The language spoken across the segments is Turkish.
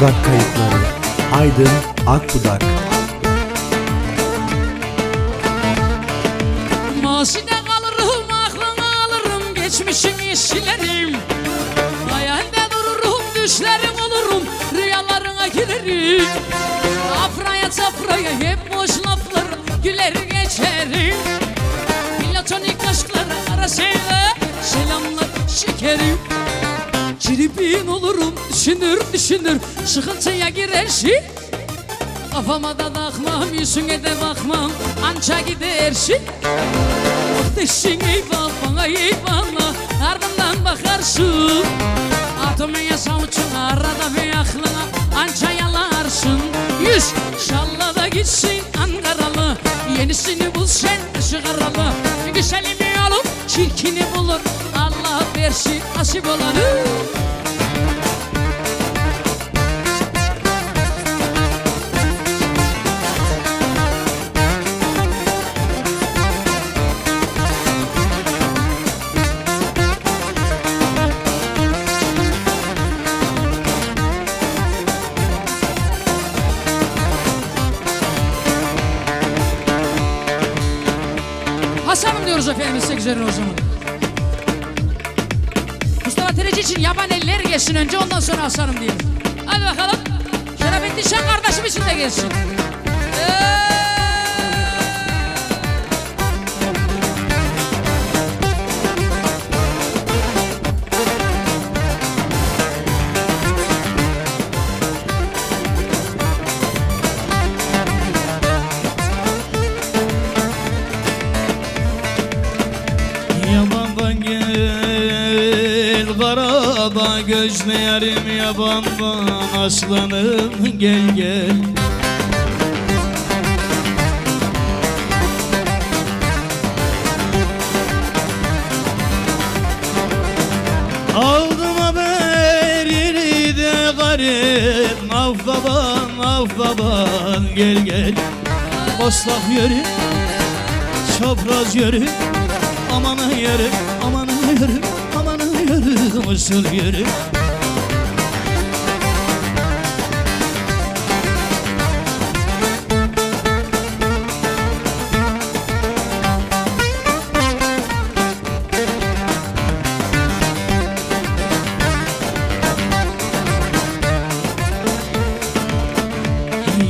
Akbudak kayıtları. Aydın Akbudak. Maside kalırım aklını alırım geçmişimi silerim Hayalde dururum düşlerim olurum rüyalarına girerim. Afraya çafraya hep boş Tribin olurum düşünür düşünür sıkıntıya girersin. Kafama da takmam yüzüne de bakmam. Anca gidersin. Deşin eyvah bana eyvallah ardından bakarsın. Atımaya savuçun arada bir aklına. Anca yalarsın. Yüz şalla da gitsin Ankaralı. Yenisini bul sen sigaralı Güzelini alıp çirkini bulur. Allah versin nasip olanı Hasan'ım diyoruz efendim size güzel o zaman. Mustafa Tereci için yaban eller gelsin önce ondan sonra Hasan'ım diyelim. Hadi bakalım. Şerafettin Şen kardeşim için de gelsin. Karada gözlerim yabandan Aslanım gel gel. Aldım haberini de garip. Af baban af baban gel gel. Boslak yürü Çapraz yürü Amanı yürü Amanı yürü Mısır yürü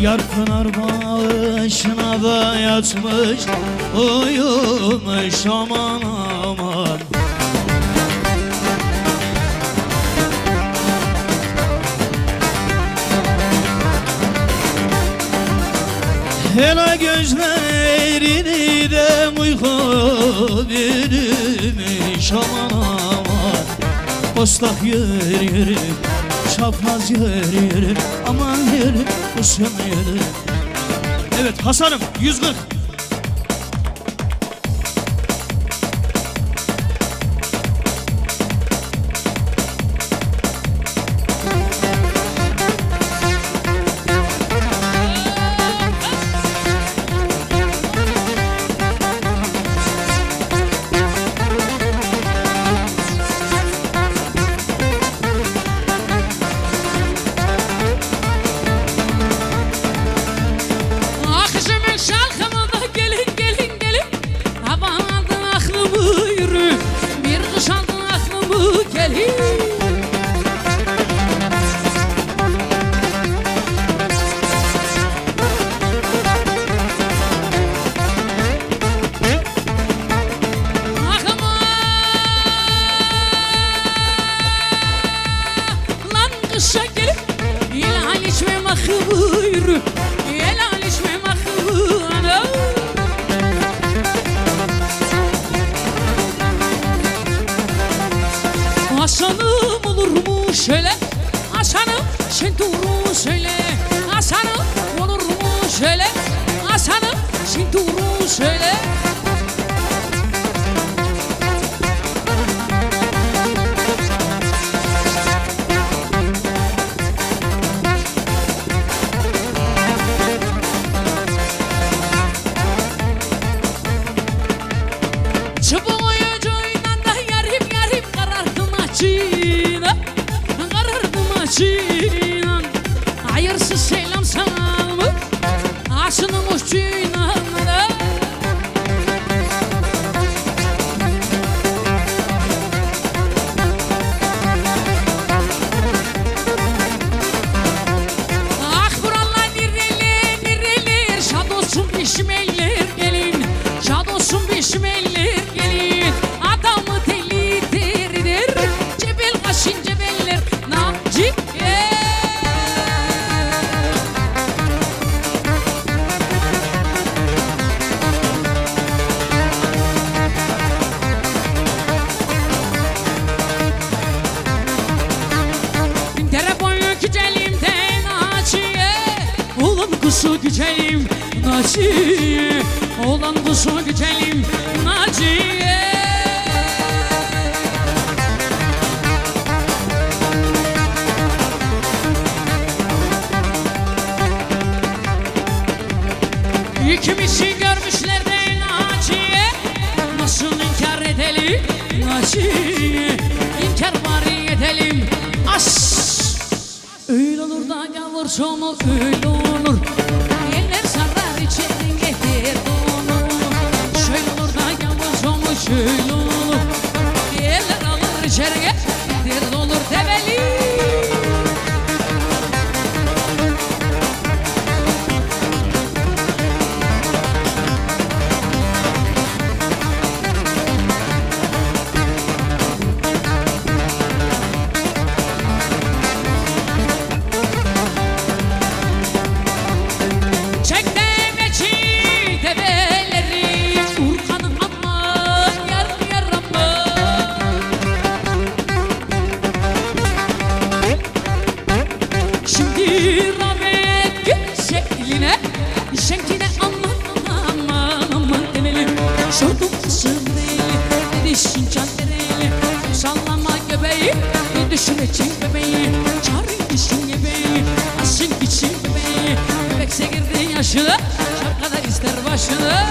Yar pınar başına da yatmış Uyumuş aman aman Hele gözlerini de uyku bürümüş aman aman. Boslak yürü yürü Çapraz yürü yürü Aman yürü Kusum yürü Evet Hasan'ım 140 aklımı aşanım olur mu şöyle? Aşanım sen duru söyle. Aşanım olur mu şöyle? Aşanım sen duru söyle. ماشينا غرب ماشينا. عيرش الشيء kuşu gücelim Naciye Oğlan kuşu gücelim Naciye. İkimizi görmüşler de Naciye. Nasıl inkar edelim Naciye İnkar bari edelim. As Öyle olur da gavur sonu öyle olur Dişin çantereli Sallama göbeği Düşürecek bebeği. Çarın dişin göbeği Asın için bebeği Bebekse girdi yaşına Şapkada ister başına